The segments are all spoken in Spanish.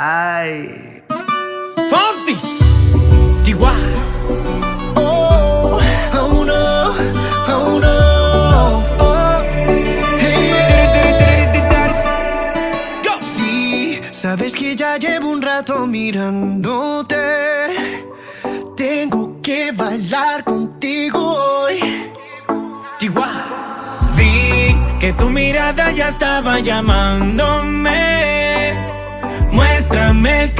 Ay. Fonsi. Chihuahua. Oh, oh no, oh no. Oh, hey. Sí, sabes que ya llevo un rato mirándote. Tengo que bailar contigo hoy. Chihuahua. Vi que tu mirada ya estaba llamándome.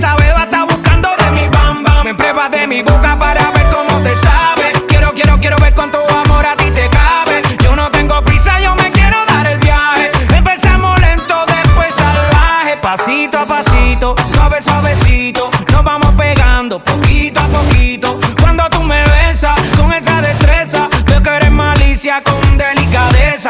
Esa beba está buscando de mi bam bam. Me prueba de mi boca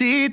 Fonsi.